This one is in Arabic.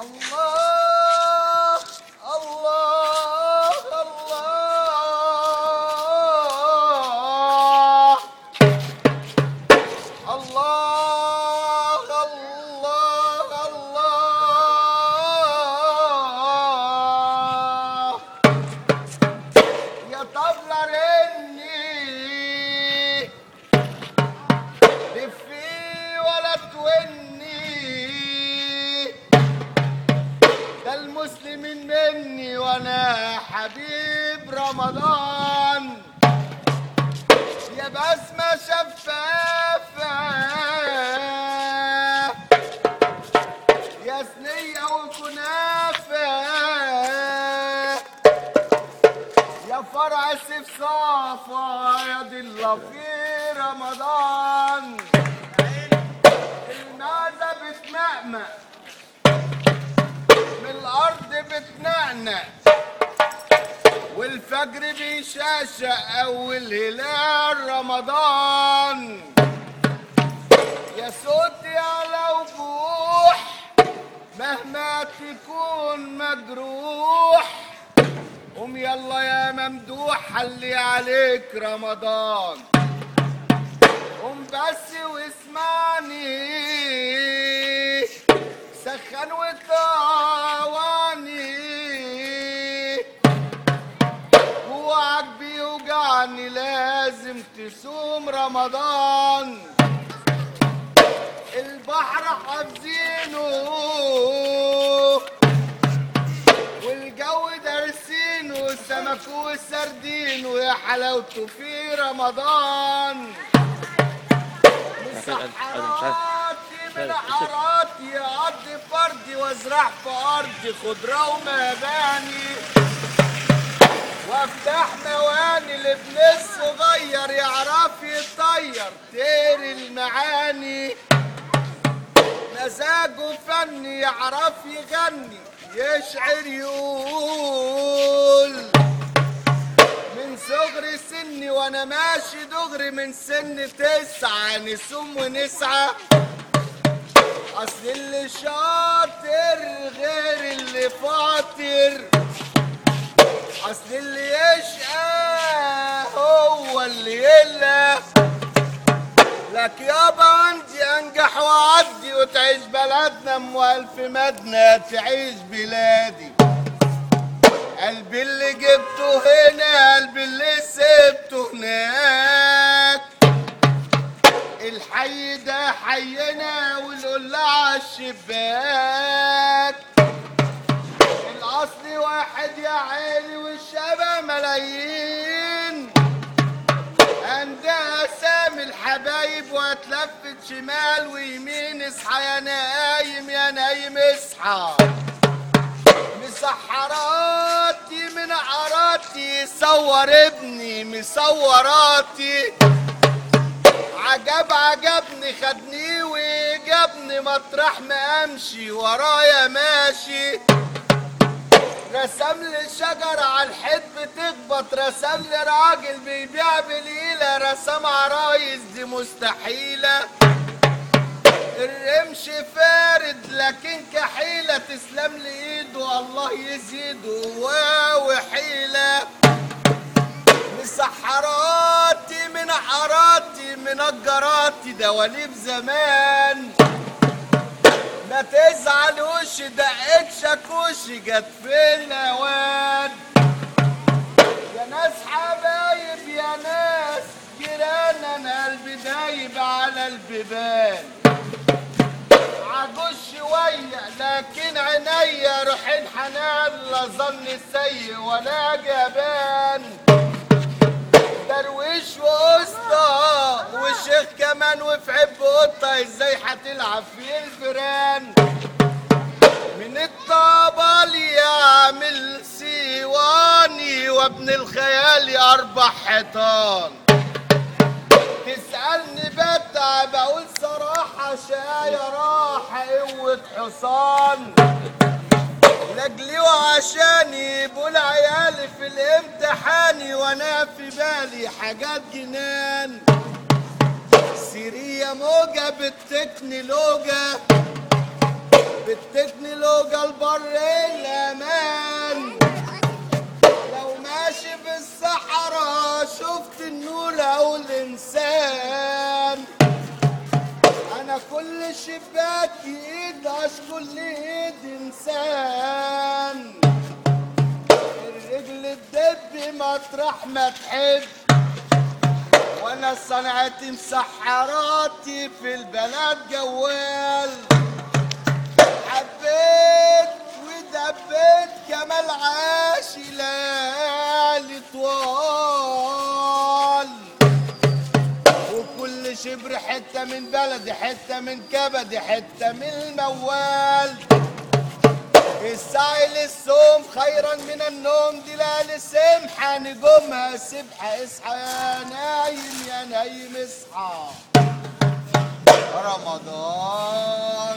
الله حبيب رمضان. يا بسمة شفافة. يا سنية وكنافة. يا فرع سيف صافا يا الله في رمضان. المعزة بتمأمأ من الأرض بتنعنع والفجر بيشاشق أول هلال رمضان. يا صوتي على وجوح مهما تكون مجروح. قوم يلا يا ممدوح حلي عليك رمضان. قوم بس واسمعني سخن وطواني لازم تصوم رمضان. البحر حافظينه. والجو دارسينه. السمك والسردين ويا حلاوته في رمضان. مسحراتي من حاراتي اقضي فردي وازرع في ارضي خضرة ومباني. وافتح مواني لابن الصغير يعرف يطير. طير المعاني. مزاجه فني يعرف يغني. يشعر يقول من صغر سني وأنا ماشي دغري من سن تسعة نسوم ونسعى أصل اللي شاطر غير اللي فاطر. أصل اللي يشقى هو اللي يلا لك يابا عندي انجح وأعدي وتعيش بلدنا أم ألف مدنة تعيش بلادي. قلبي اللي جبته هنا قلبي اللي سبته هناك. الحي ده حينا والقلاع الشباك الاصل واحد يا عيني والشبه ملايين. عند أسامي الحبايب وأتلفت شمال ويمين إصحى يا نايم يا نايم إصحى. مسحراتي من عراتي صور ابني مصوراتي. عجب عجبني خدني وجابني مطرح ما أمشي ورايا ماشي. رسم لي شجرة على الحيط بتخبط رسم لي راجل بيبيع بليلة رسم عرايس دي مستحيلة. الرمش فارد لكن كحيلة تسلم لي إيده الله يزيده واو حيلة مسحراتي من حاراتي من الجراتي دواليب زمان. ما تزعلوش دقيت شاكوشي جت في الاوان يا ناس حبايب يا ناس جيران أنا قلبي دايب على البيبان. عجوز شوية لكن عينيا روحين حنان لا ظن سيء ولا جبان. كمان وفي عب قطة إزاي هتلعب في الفيران. من الطبل يعمل سيواني وابن الخيال أربع حيطان. تسألني بتعب أقول صراحة شاية راحة قوة حصان. لأجلي وعشاني بقول عيالي في الامتحان وأنا في بالي حاجات جنان. سيريا موجة بالتكنولوجيا بالتكنولوجيا البر الأمان. لو ماشي في الصحراء شفت النور أو الإنسان. أنا كل شباك إيد كل إيد إنسان. الرجل تدب مطرح ما تحب. وأنا صنعتي مسحراتي في البلد جوال. حبيت ودبيت كمال عاشي ليالي طوال. وكل شبر حتة من بلدي حتة من كبدي حتة من الموال. السعي للصوم خيرا من النوم دي ليالي سمحة نجومها سبحة اصحى يا نايم اصحى. رمضان.